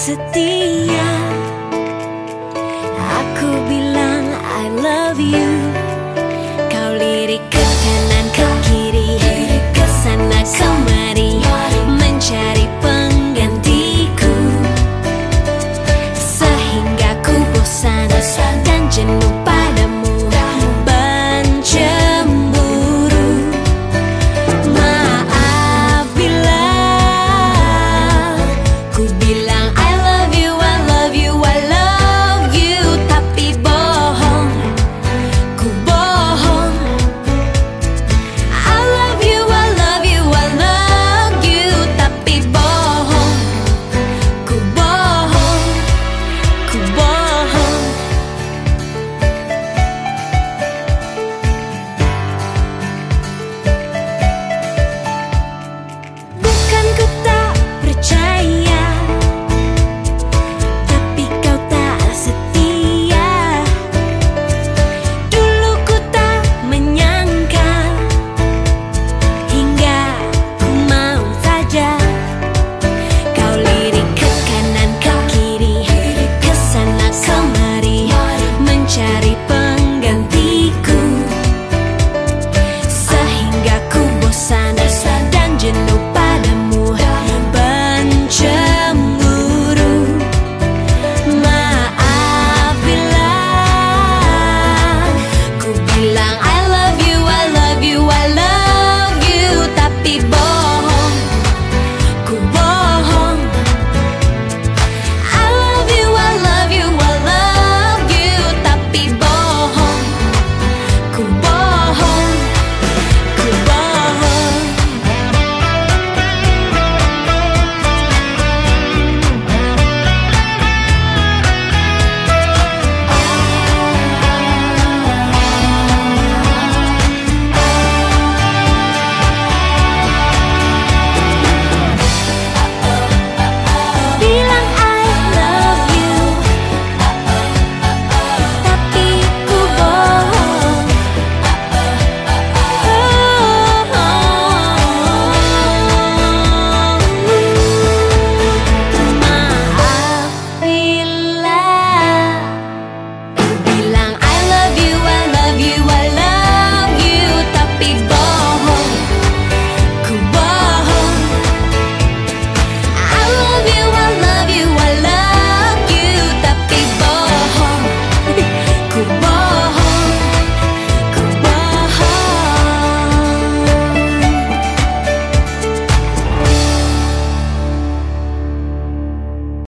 setia. Aku bilang I love you. Kau lirik ke kanan ke kiri Ke sana kemari Mencari penggantiku. Sehingga ku bosan dan jenuh.